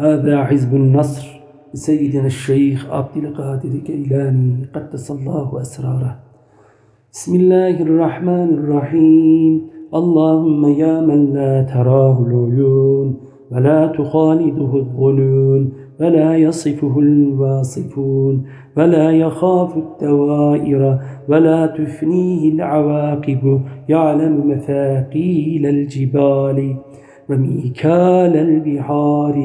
هذا حزب النصر. سيدنا الشيخ عبد القادر كيلاني قدس الله أسراره. بسم الله الرحمن الرحيم. اللهم يا من لا تراه العيون ولا تخالده الظنون ولا يصفه الواصفون ولا يخاف التوائر ولا تفنيه العواقب. يعلم مثاقيل الجبال وميكال البحار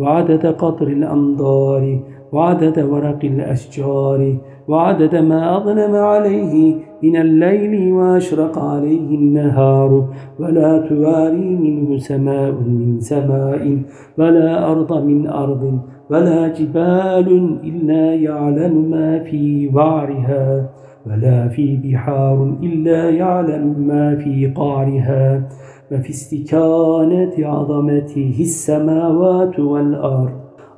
وعدد قطر الأمطار وعدد ورق الأشجار وعدد ما أظلم عليه من الليل وأشرق عليه النهار. ولا تواري منه سماء من سماء ولا أرض من أرض ولا جبال إلا يعلم ما في وعرها ولا في بحار إلا يعلم ما في قعرها. وفي استكانة عظمته السماوات والأرض.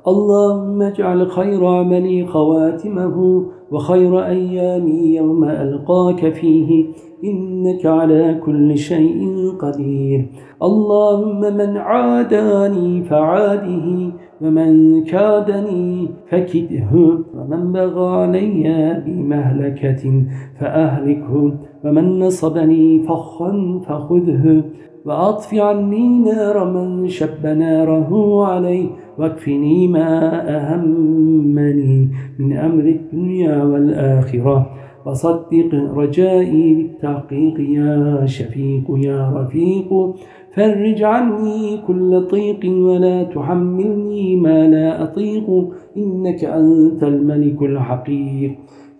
اللهم اجعل خير عملي خواتمه وخير أيامي يوم ألقاك فيه. إنك على كل شيء قدير. اللهم من عاداني فعاده ومن كادني فكده. ومن بغى علي بمهلكة فأهلكه. ومن نصبني فخا فخذه. وأطفي عني نار من شب ناره عليه واكفني ما أهمني من أمر الدنيا والآخرة. وصدق رجائي بالتحقيق يا شفيق يا رفيق. فرج عني كل طيق ولا تحملني ما لا أطيق. إنك أنت الملك الحقيق.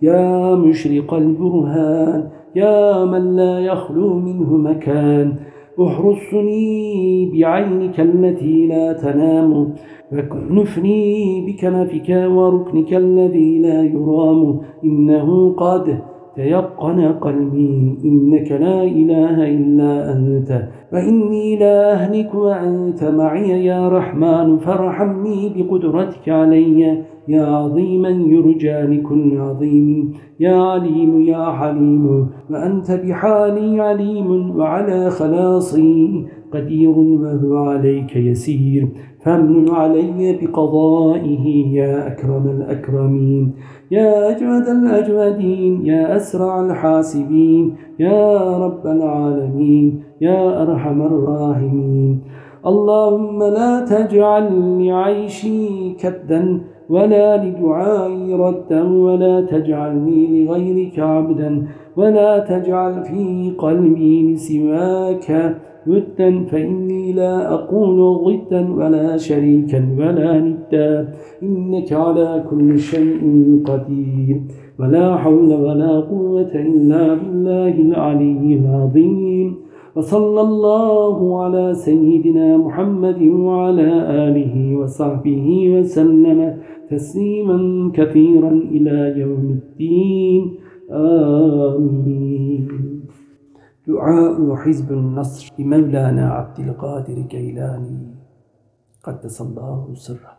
يا مشرق البرهان يا من لا يخلو منه مكان. احرسني بعينك التي لا تنام. وكنفني بكنفك وركنك الذي لا يرام. إنه قد تيقن قلبي إنك لا إله إلا أنت وإني لا أهلك وأنت معي يا رحمن فارحمني بقدرتك علي. يا عظيما يرجى لكل عظيم. يا عليم يا حليم وأنت بحالي عليم وعلى خلاصي. قدير وهو عليك يسير فامن علي بقضائه يا أكرم الأكرمين يا أجود الأجودين يا أسرع الحاسبين يا رب العالمين يا أرحم الراحمين. اللهم لا تجعل لعيشي كدا ولا لدعائي ردا ولا تجعلني لغيرك عبدا ولا تجعل في قلبي لسواك ودا فإني لا أقول ضدا ولا شريكا ولا ندا إنك على كل شيء قدير ولا حول ولا قوة إلا بالله العلي العظيم وصلى الله على سيدنا محمد وعلى آله وصحبه وسلم تسليما كثيرا إلى يوم الدين. آمين. دعاء حزب النصر لمولانا عبد القادر كيلاني قدس الله سره.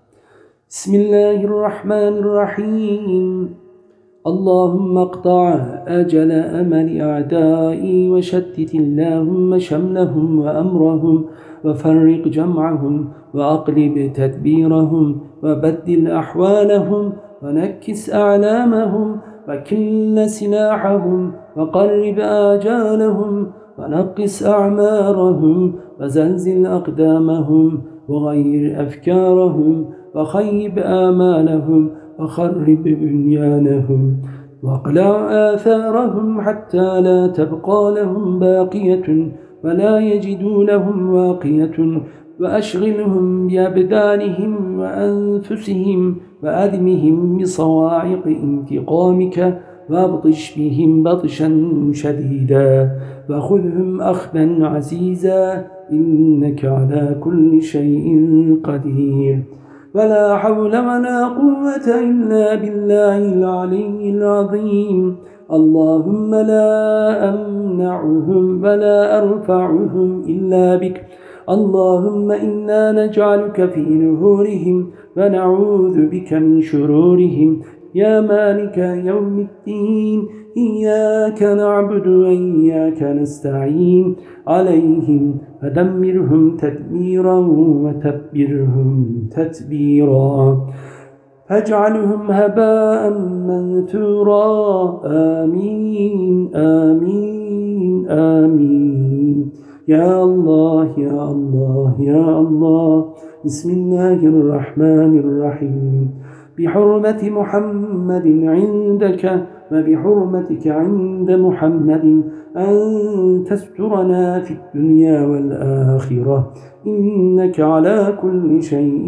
بسم الله الرحمن الرحيم. اللهم اقطع أجل أمل أعدائي وشتت اللهم شملهم وأمرهم وفرق جمعهم وأقلب تدبيرهم وبدل أحوالهم ونكس أعلامهم وكل سلاحهم وقرب آجالهم ونقص أعمارهم وزلزل أقدامهم وغير أفكارهم وخيب آمالهم وخرب بنيانهم وأقلع آثارهم حتى لا تبقى لهم باقية ولا يجدوا لهم واقية وأشغلهم بأبدانهم وأنفسهم وأذمهم بصواعق انتقامك وأبطش بهم بطشا شديدا وخذهم أخذا عزيزا إنك على كل شيء قدير ولا حول ولا قوة إلا بالله العلي العظيم اللهم لا أمنعهم ولا أرفعهم إلا بك اللهم إنا نجعلك في نهورهم ونعوذ بك من شرورهم. يا مالك يوم الدين إياك نعبد وإياك نستعين. عليهم فدمرهم تدميرا وتبرهم تتبيرا فاجعلهم هباء منثورا. آمين آمين آمين. يا الله يا الله يا الله. بسم الله الرحمن الرحيم. بحرمة محمد عندك وبحرمتك عند محمد أن تسترنا في الدنيا والآخرة. إنك على كل شيء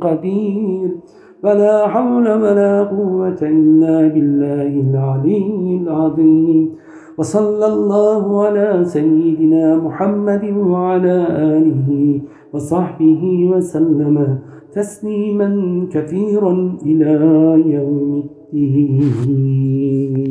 قدير. فلا حول ولا قوة إلا بالله العلي العظيم. وصلى الله على سيدنا محمد وعلى آله وصحبه وسلم تسليما كثيرا إلى يوم الدين.